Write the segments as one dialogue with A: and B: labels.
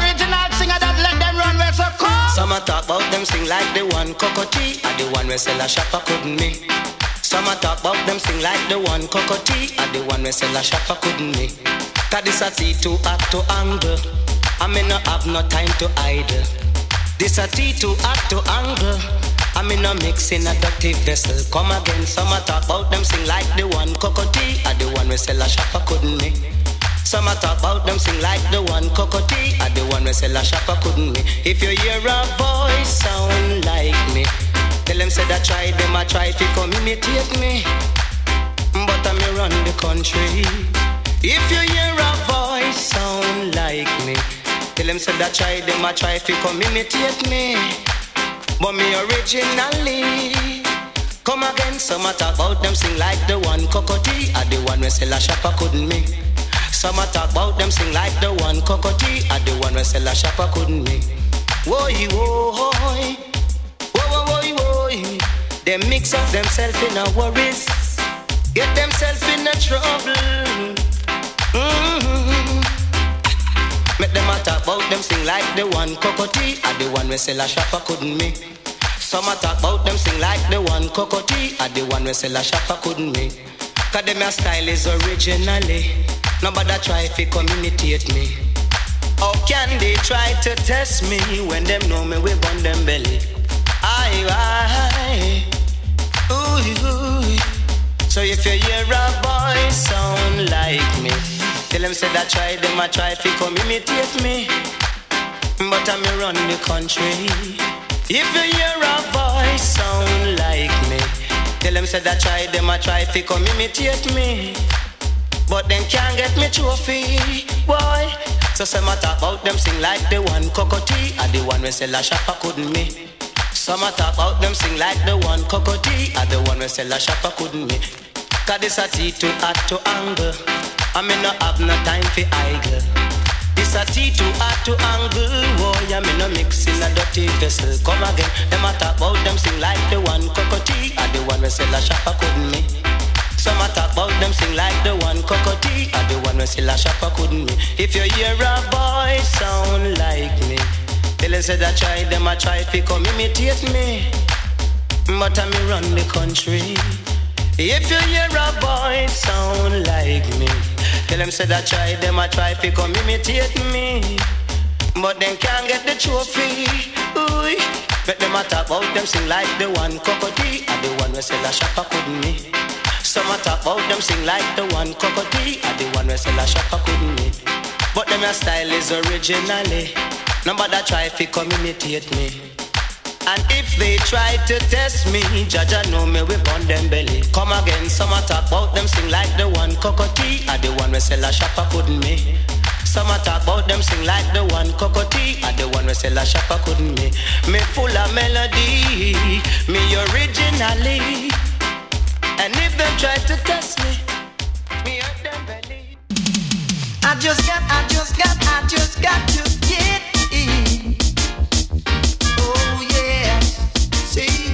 A: we sell a call. Some are top of them, run away so come
B: talk about them sing like the one T, and the one where seller shopper couldn't me. Some a talk about them sing like the one Cockatee, and the one we sell a shopper couldn't me. Cause this a to act to anger. I may not have no time to idle. This a T to act to angle. I'm in a mix in a dirty vessel. Come again, some a talk about them sing like the one Cockatee, and the one we sell a shopper couldn't me. Some a talk about them sing like the one Cockatee, and the one we sell a shopper couldn't me. If you hear a voice sound like me, tell them said I try them a try to come imitate me, but I me run the country. If you hear a voice sound like me, tell them said I try them a try to come imitate me. But me originally Come again, some a talk about them sing like the one Cockatee Or the one we sell a shopper couldn't me. Some a talk about them sing like the one Cockatee Or the one we sell a shopper couldn't me. Woy Woy, woy, woy, woy Them mix up themselves in a worries. Get themselves in a trouble. Mm-hmm. Make them a talk about them sing like the one Cockatee Or the one we sell a shopper couldn't me. Some talk about them sing like the one Cockatee Or the one we sell a shopper couldn't me. Cause them style is originally Nobody try to come imitate me. How can they try to test me When them know me we burn them belly? Aye, aye. Ooh, ooh. So if you hear a voice sound like me Tell them say that try them a try to come imitate me. But I'm run the country. If you hear a voice sound like me Tell them say that try them a try to come imitate me. But them can't get me trophy Boy. So some a talk about them sing like the one Cockatee Or the one we sell a shopper couldn't me. Some a talk about them sing like the one Cockatee Or the one we sell a shopper couldn't me. Cause this a T to add to angle I me no have no time for idle. This a T to add to angle. Oh, boy, I me no mix in a dirty vessel. Come again, them a talk about them sing like the one Cockatee. Or the one we sell a shopper couldn't me. Some a talk about them sing like the one Cockatee. Or the one we sell a shopper couldn't me. If you hear a voice sound like me, tell say that try them a try to come imitate me. But I me run the country. If you hear a voice sound like me, tell them say that try them a try to come imitate me, but them can't get the trophy. Ooh, make them a talk them sing like the one Cockatee, or the one we sell a shopper couldn't me. Some a talk about them sing like the one Cockatee, or the one we sell a shopper couldn't me. But them your style is originally, nobody try to come imitate me. And if they try to test me, Jaja know me we burn them belly. Come again, some talk about them sing like the one Cockatee, or the one we sell a shopper couldn't me. Some talk about them sing like the one Cockatee, or the one we sell a shopper couldn't me. Me full of melody, me originally. And if they try to test me, me them belly.
C: I just got, I just got, I just got to get see,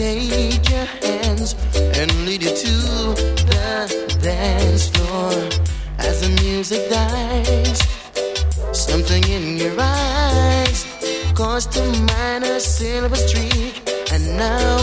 C: take your hands and lead you to the dance floor as the music dies. Something in your eyes caused to mind a silver streak, and now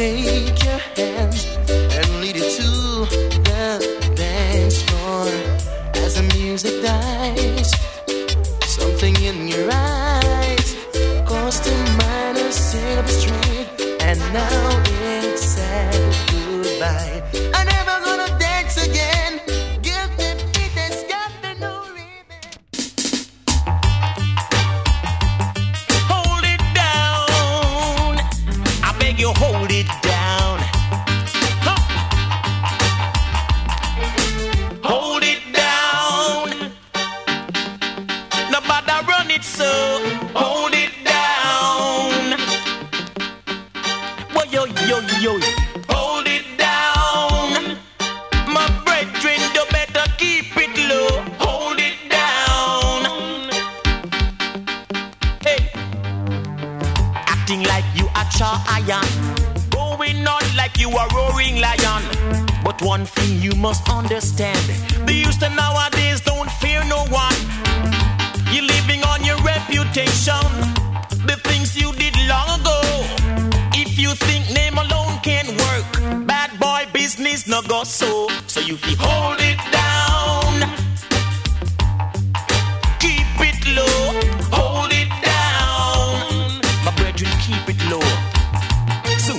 D: take you. No go so. So you fi hold it down. Keep it low, hold it down. My brethren, keep it low. So,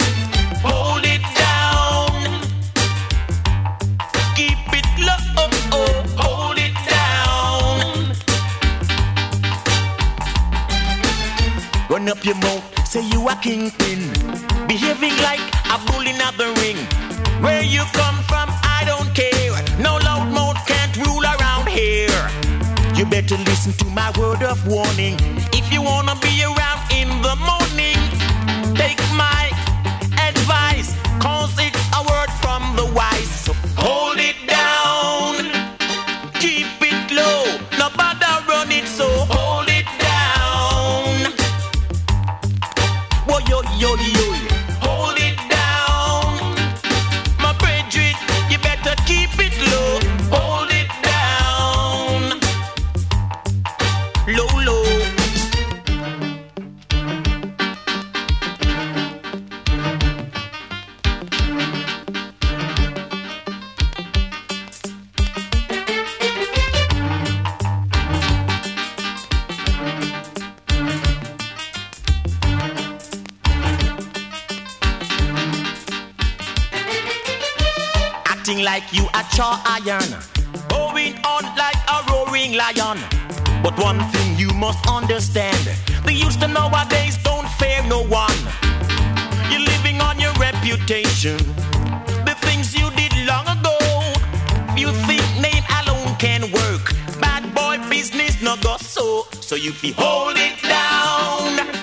D: hold it down. Keep it low, hold it down. Run up your mouth, say you a kingpin. Behaving like a bull in the ring. Where you come from, I don't care. No loud mouth can't rule around here. You better listen to my word of warning. If you wanna be around Like you a char iron, going on like a roaring lion. But one thing you must understand: the youth of nowadays don't fear no one. You're living on your reputation, the things you did long ago. You think name alone can work? Bad boy business no go so. So you be hold it down.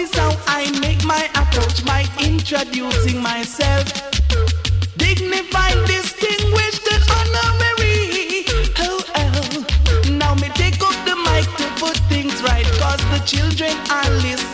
E: this how I make my approach by introducing myself. Dignified, distinguished, and honorary. Oh, oh. Now me take up the mic to put things right, cause the children are listening.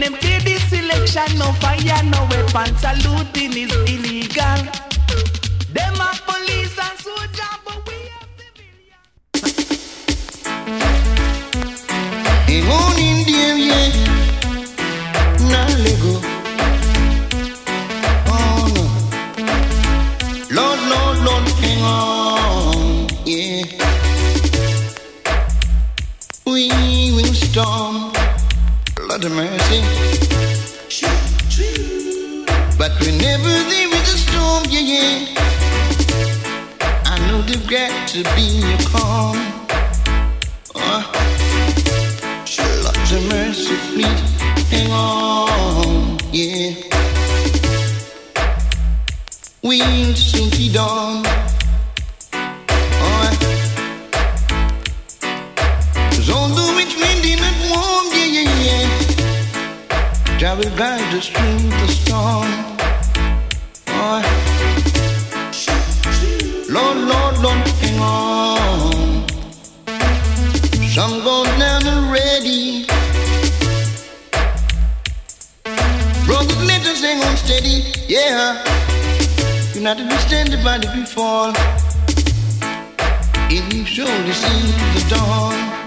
E: When them play this selection, no fire, no weapon, saluting is illegal.
F: yeah. I know they've got to be a call. Oh, uh. sure, Lord, the mercy, please hang on, yeah. We'll soon be done. and you surely see the dawn.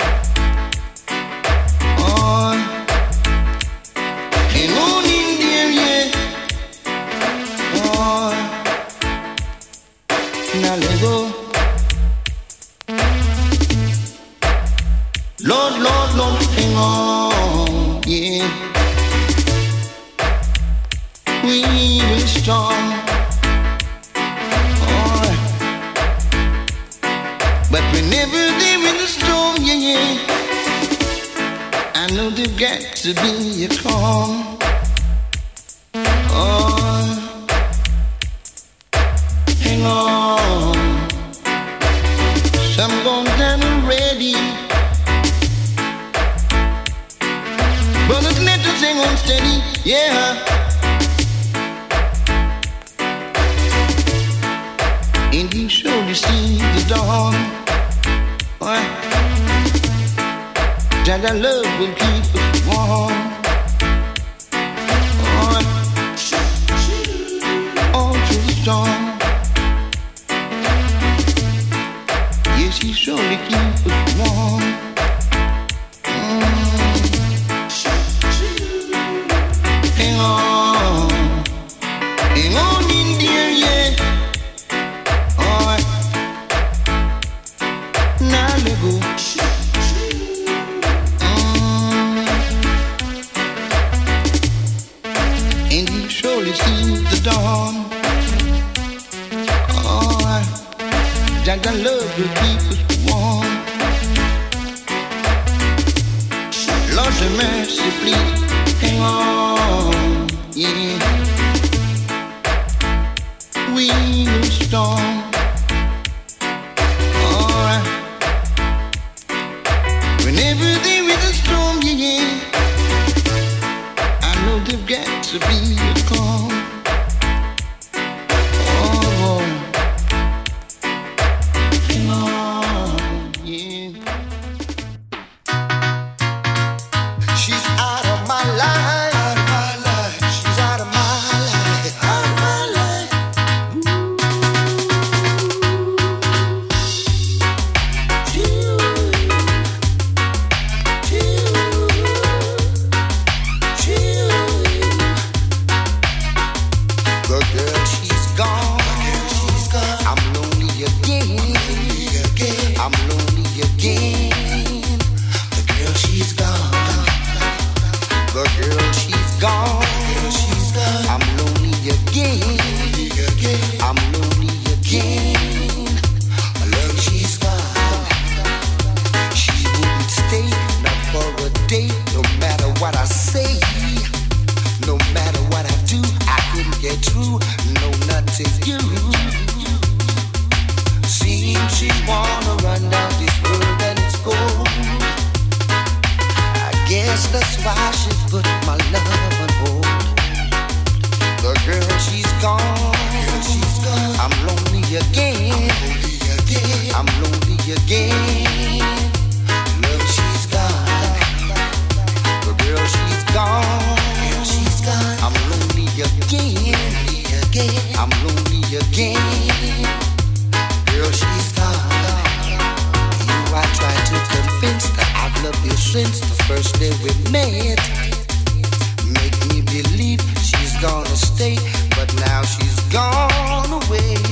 C: girl, she's gone. I'm lonely again. I'm lonely again. She's gone. She wouldn't stay, not for a day, no matter what I say. No matter what I do, I couldn't get through. No, to you. Seems she wanna run down. restless why put my love on hold. The girl she's gone. I'm lonely again. I'm lonely again. Love she's gone. The. Girl, she's gone. I'm lonely again. I'm lonely again. love you since the first day we met. Make me believe she's gonna stay, but now she's gone away.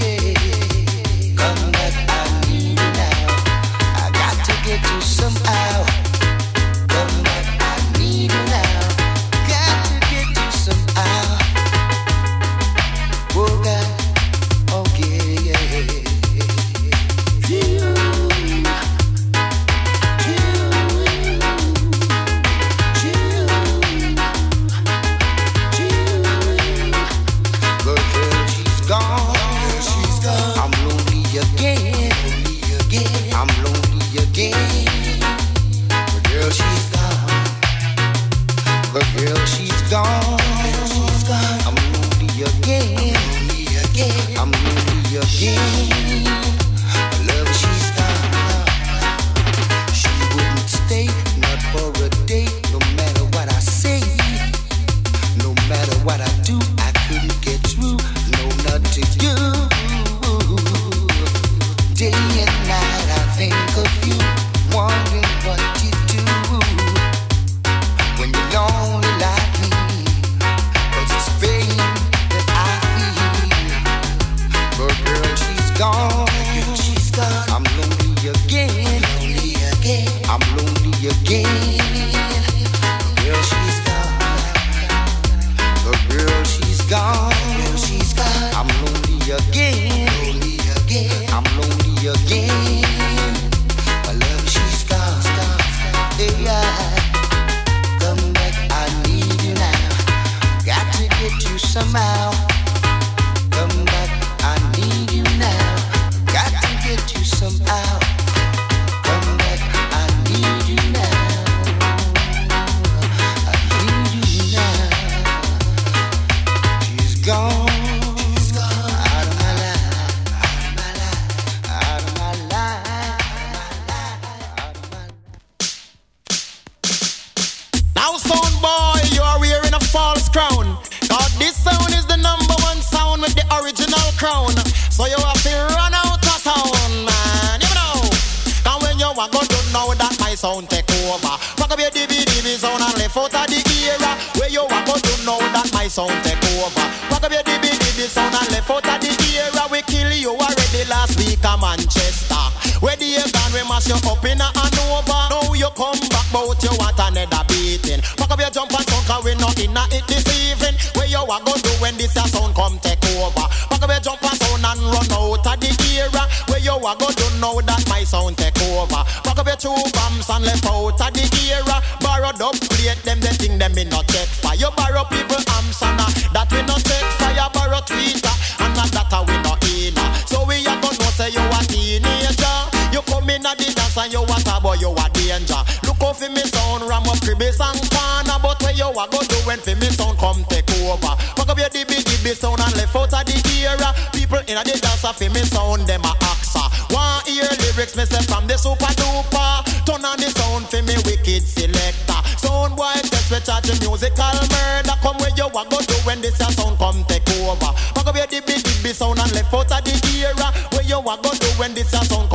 C: Come
G: take over? Pack up your dibby dibby sound and left out of the era. People in the dance for me sound, them a axa. One hear lyrics me say from the super duper. Turn on the sound for me wicked selector. Sound boy test we charge the musical murder. Come where you a go do when this a sound come take over? Pack up your dibby dibby sound and left out of the era. Where you a go do when this a sound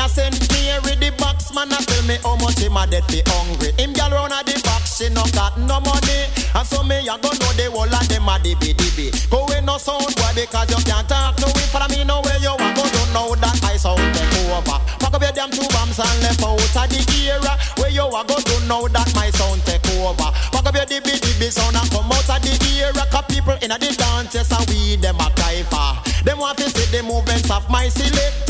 G: them up a innocent Mary. The box man a tell me how much him a dead fi hungry. Him gal round a the box she no got no money. And so me a go know the whole of them a dibby dibby. Go we no sound boy because you can't talk no way. Follow me no way you a go do know that I sound take over. Pack up your damn two bombs and left out of the era. Where you a go do know that my sound take over. Pack up your dibby dibby sound and come out of the era. Cause people in a the dance yes and we them a cry for. Them want to see the movements of my selector.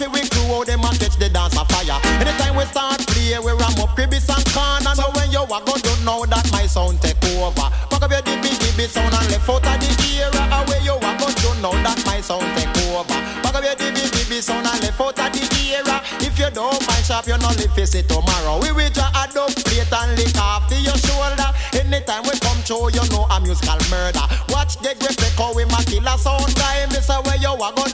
G: Me we crew how them a catch the dance of fire. Anytime we start play, we ram up cribbies and corner. So when you a go do know that my sound take over. Pack up your dibby dibby sound and left out of the era. And where you a go do know that my sound take over. Pack up your dibby dibby sound and left out of the era. If you don't mind sharp, you no live face it tomorrow. We will just add up plate and lick off to your shoulder. Anytime we come through, you know a musical murder. Watch the great how we my killer sound guy. Me say where you a go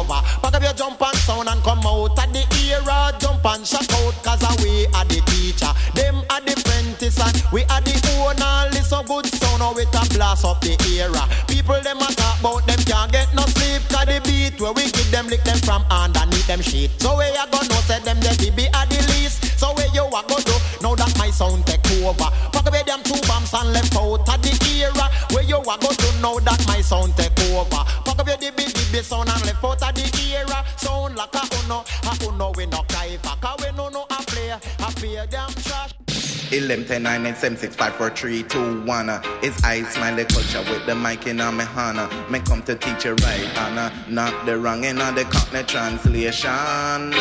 G: over. Pack up your jump and sound and come out of the era. Jump and shout out cause we are the teacher. Them are the apprentice and we are the owner. Listen good sound how it a blast up the era. People them a talk about them can't get no sleep. Cause the beat where we give them lick them from underneath them sheet. So where you go know say them the DB are the least. So where you a go do? Now that my sound take over. Pack away them two bombs and left out of the era. Where you a go do? Now that my sound take over. Sound and left out of the era. Sound like a uno, a uno we no cry for. Cause we no no a play, a play them trash.
H: 11, 10, 9, 8, 7, 6, 5, 4, 3, 2, 1. uh. It's I Smiley Culture with the mic in my hand. uh. Me come to teach you right, Anna. Not the wrong in the Cockney translation.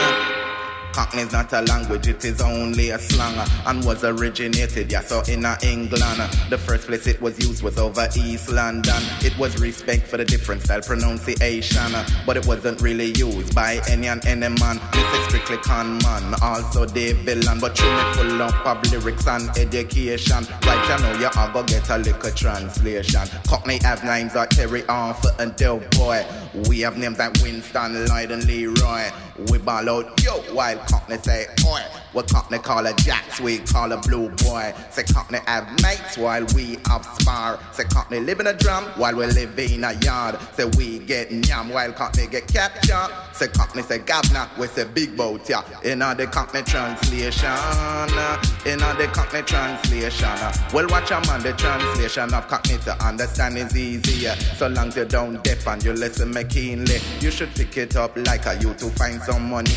H: Cockney's not a language, it is only a slang uh, and was originated, yeah, so in uh, England. The first place it was used was over East London. It was respect for the different style pronunciation, uh, but it wasn't really used by any and any man. This is strictly con man, also Dave Villan, but you me full up of lyrics and education. Right, you know you are gonna get a little translation. Cockney have names like Terry Arthur and Del Boy. We have names like Winston, Lloyd, and Leroy. We ball out, yo, while Cockney say, oi. What Cockney call a jacks, we call a blue boy. Say Cockney have mates while we have spar. Say Cockney live in a drum while we live in a yard. Say we get nyam while Cockney get captured. Say Cockney say governor, we say big boat, yeah. In the Cockney translation, uh, in the Cockney translation. uh. Well, watch a man, the translation of Cockney to understand is easier. So long as you don't deaf and you listen me keenly, you should pick it up like a you to find some money.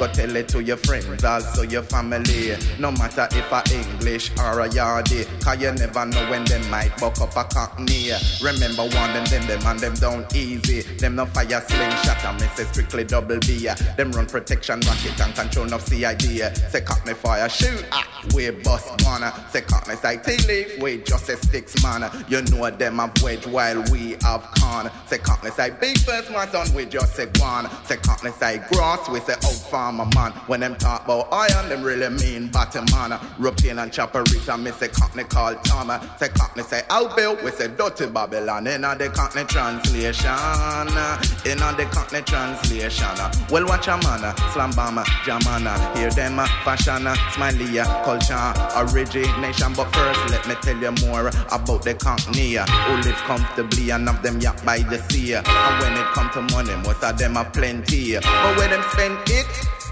H: Go tell it to your friends, also your family. No matter if a English or a yardie, cause you never know when they might buck up a cockney. Remember one them, them, them, and them down easy. Them no fire slingshot and me say strictly double B. Them run protection rocket and control of CID. Say cockney fire shoot, ah, we bust one. Say cockney say tea leaf, we just a sticks man. You know them have wedge while we have con. Say cockney say big first my son, we just say one. Say cockney say grass, we say old farmer man. When them talk about iron, them really mean bottom man. European and Chaparita, me say Cockney call Tom. Say Cockney say Old Bill, we say dirty Babylon. In the Cockney translation, in the Cockney translation. Well, watch a man, slam bomber, jamana. Hear them, fashion, smiley, culture, origination. But first, let me tell you more about the Cockney who live comfortably and have them yacht by the sea. And when it come to money, most of them are plenty. But when them spend it,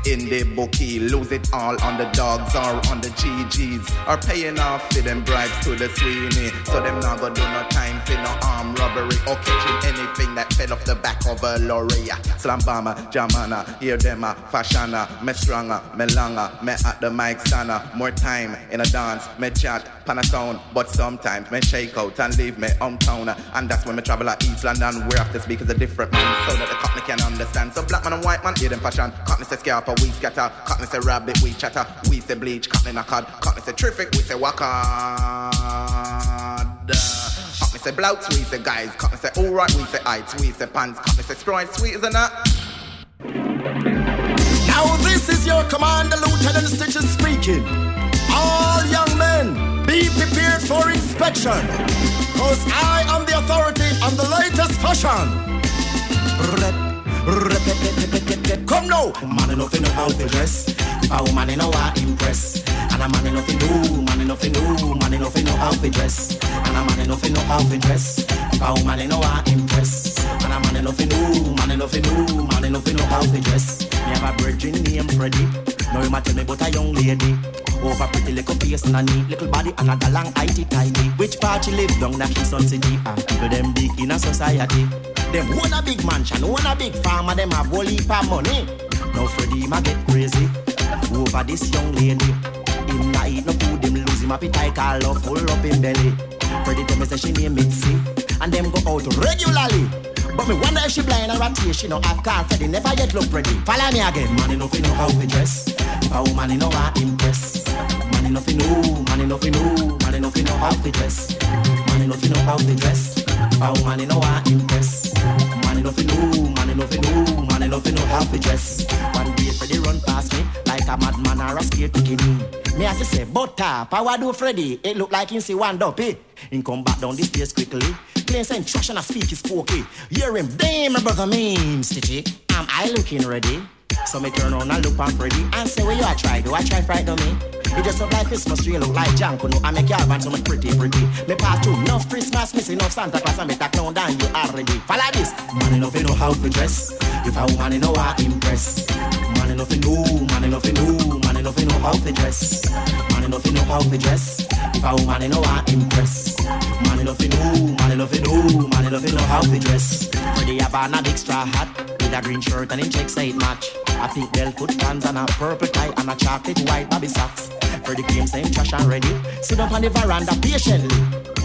H: in the bookie. Lose it all on the dogs or on the GGs. Or paying off for them bribes to the Sweeney. So them not gonna do no time for no arm robbery or catching anything that fell off the back of a lorry. Slam bomber, jamana, hear them a fashana, me stronger, me longer, me at the mic sana. More time in a dance, me chat, pan but sometimes me shake out and leave me hometown. And that's when me travel at East London, where I have to speak as a different man, so that the cockney can understand. So black man and white man, hear them fashion, cockney say scalp we scatter. Cockney say rabbit, we chatter. We say bleach, cockney knockad. Cockney say terrific, we say wakad. Say blouts, we say guys. Cockney say alright, we say heights. We say pants. Cockney say stride, sweet a nut.
G: Now this is your commander, Lieutenant Stitchie speaking. All young men, be prepared for inspection. Cause I am the authority on the latest fashion. Come now, man enough to know how to dress. If a woman in know how impress, and a man enough to do, man enough to know, man enough to know how to dress, and a man enough to know how to dress. A woman in know impress, and a man enough to know, man enough to know, man enough to know how to dress. Me have a virgin named Freddie. Now you might tell me about a young lady. Over pretty little face and a neat little body and a galang IT tidy. Which part you live down the Kingston City? And people them big in a society. Them own a big mansion, own a big farm, and them have whole heap of money. Now Freddie ma get crazy over this young lady. Him not eat no food, him lose him appetite, all up full up in belly. Freddie tell me say she name Mitzi, and them go out regularly. But me wonder if she blind or a tear, she no have car Freddie never yet look ready. Follow me again, man enough you know how to dress. If a woman you know how impress. Man enough you know, man enough you know, man enough you know how to dress. Man enough you know how to dress. If a woman you know how impress. Man enough you know, man enough you know, man enough you know how to dress. One day Freddie run past me like a madman or a scared picking me have to say, but tap, how do Freddy? It look like him see one dopey. Him come back down the stairs quickly. Playing some trash and I speak his spooky. Hear him, damn, my brother mean, Stitchie. Am I looking ready? So me turn on and look on Freddy and say, where you I try? Do I try frighten me? It just look like Christmas tree, look like junk, no. I make your band so much pretty, pretty. Me pass through enough Christmas, miss enough Santa Claus, and me tak down down you already. Follow this. Man enough, you know how to dress. If a woman, you know how to impress. Man enough, you know, man enough, you know, man enough, you know how to dress. Man enough, you know how to dress. If a woman, you know how to impress. Man enough, you know, man enough, you know, man enough, you know how to dress. Freddie have on a big straw hat with a green shirt and him check side match. A pink foot pants and a purple tie and a chocolate white bobby socks. Freddie came same trash and ready. Sit up on the veranda patiently.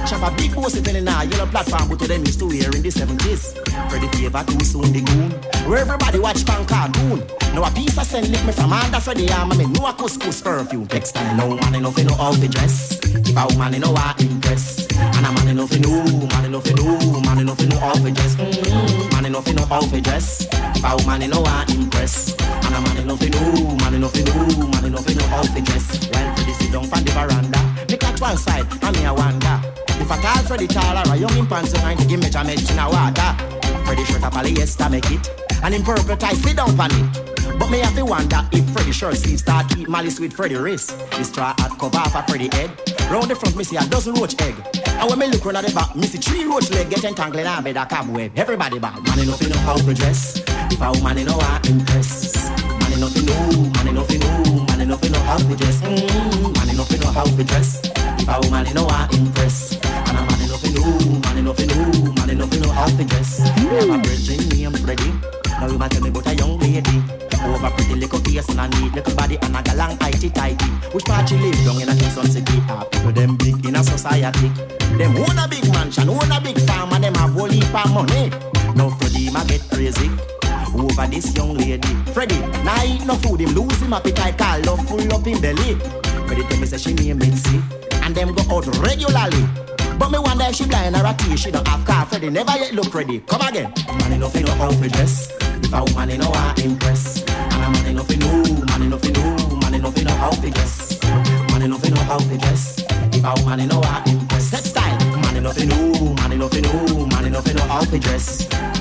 G: Chop a big pussy telling a yellow platform but to them used to wear in the 70s. Freddie favor too soon the goon. Where everybody watch pan cartoon. Now a piece of scent lick me from under Freddie arm and me no a couscous perfume. Next time no man enough you know how to dress. If a woman you know how to impress. And a man enough you know, man enough you know, man enough you know how to dress. Mm-hmm. Man enough you know how to dress. If a woman you know how impress. And a man enough you know, man enough you know, man enough you know how to dress. While Freddie sit down on the veranda, me catch one side and me a wonder. If I call Freddie taller, a young in pants and to give me a medicine a water. Freddie shirt up polyester make it, and in purple tie sit down on it. But me have to wonder if Freddie shirt sleeve start eat malice with Freddie wrist. The straw hat cover off a Freddie head. Round the front me see a dozen roach egg. And when me look round at the back, me see three roach leg get entangled in a bed of cobweb. Everybody bad. Man enough you know how to dress. If a woman you know to impress. Man enough you know, man enough you know, man enough you know how to dress. Mm, man enough you know how to dress. If a woman you know to impress. And a man enough you know, man enough you know, man enough you know how to dress. Me have a virgin named Freddie. Now you might tell me about a young lady. Over pretty little face and a neat little body and a galang IT tighty. Which part you live down in a Kingston City? Ah, people them big in a society. Them own a big mansion, own a big farm and them have whole heap of money. Now Freddie ma get crazy over this young lady. Freddie, now eat no food, him lose him appetite, call love full up in belly. Freddie tell me say she name Mitzi, and them go out regularly. But me wonder if she blind or a tea, she don't have car. Freddie never yet look ready. Come again. Man enough you know how to dress. If a woman you know how impress. And a man enough you know, man enough you know, man
I: enough know how to dress. Man enough know how to dress. If a woman know how to impress. That style. Man enough know, man enough know, man enough know how to dress.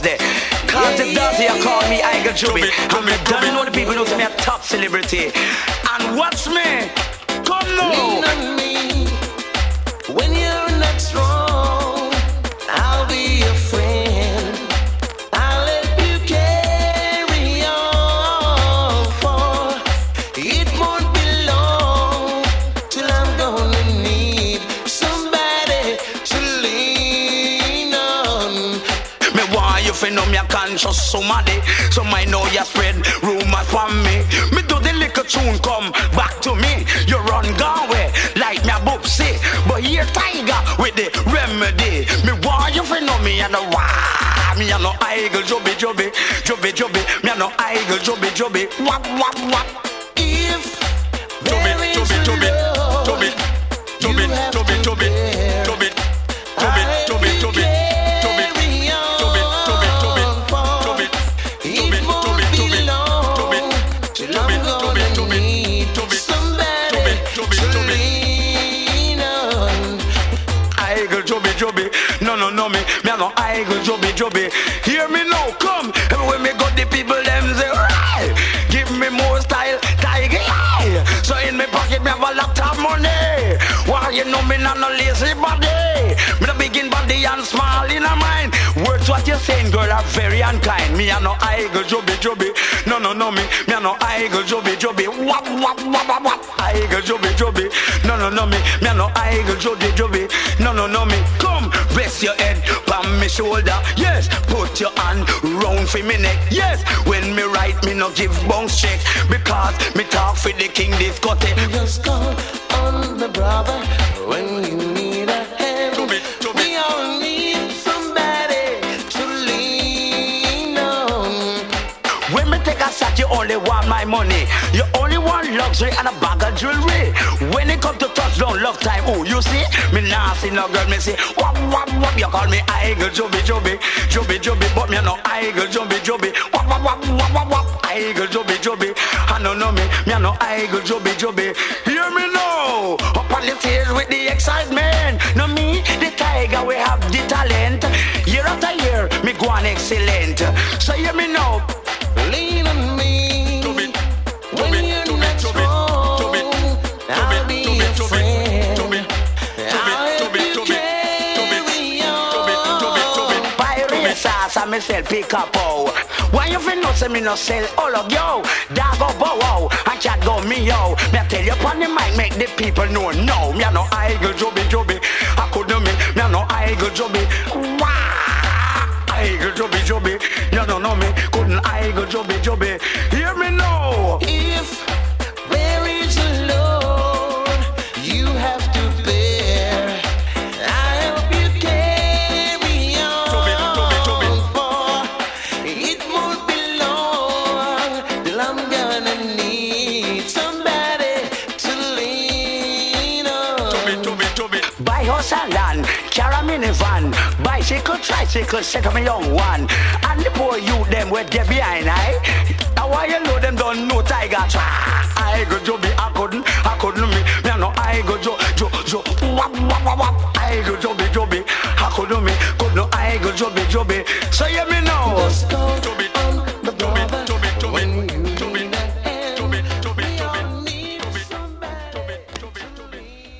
J: Pump house there. Cause the dirty, you call me Igor Juby. And me done know the people know to me a top celebrity. And watch me? Come
B: Lean
J: now.
B: Somebody.
J: So I know you spread rumors from me. Me do the little tune come back to me. You run Galway like me a boopsy. But here Tiger with the remedy. Me want you to know me and a wah. Me a no eagle jubby jubby jubby jubby. Me a no eagle jubby jubby. Wap wap wap. No eagle jubby jubby. Hear me now, come. Everywhere me go, the people them say, right. Give me more style, tiger. So in me pocket me have a lot of money. Why you know me not no lazy body? Me no big in body and small in a mind. Words what you saying, girl, are very unkind. Me a no eagle jubby jubby, no no no me, me a no eagle jubby jubby. Wap wap wap wap wap. Eagle jubby jubby, no no no me, me a no eagle jubby jubby, no no no me. Come, your head on me shoulder. Yes, put your hand round for me neck. Yes, when me write me no give bounce check because me talk for the king discotheque.
B: Just call on the brother when you need
J: only want my money. You only want luxury and a bag of jewelry. When it come to touchdown, love time, oh, you see? Me nah see no girl, me say, wap, wap, wap. You call me Eagle Joby, Joby, Joby, Joby, but me no Eagle Joby, Joby. Wap, wap, wap, wap, wap, wap. Eagle Joby, Joby. I don't know me, me no Eagle Joby, Joby. Hear me now. Up on the stage with the excitement. No me, the tiger, we have the talent. Year after year, me go on excellent. So hear me now. Sell pick up oh. Why you feel no say me no sell all of yo? Dog go bow wow and chat go me yo. Me I tell you upon the mic make the people know no. Me a no eagle joby joby. I couldn't me. Me a no eagle joby. Wah! Eagle joby joby. You don't know me. Couldn't eagle joby joby. Hear me now.
B: If
J: bicycle, set up a young one. And the poor you them where they behind I. Now why you know them don't know tiger try. I go Joby, I couldn't, I couldn't me. Me no I go Jo, Jo, Jo, wap, wap, wap, wap. I go Joby, Joby, I couldn't me. Could no I go Joby, Joby. So you me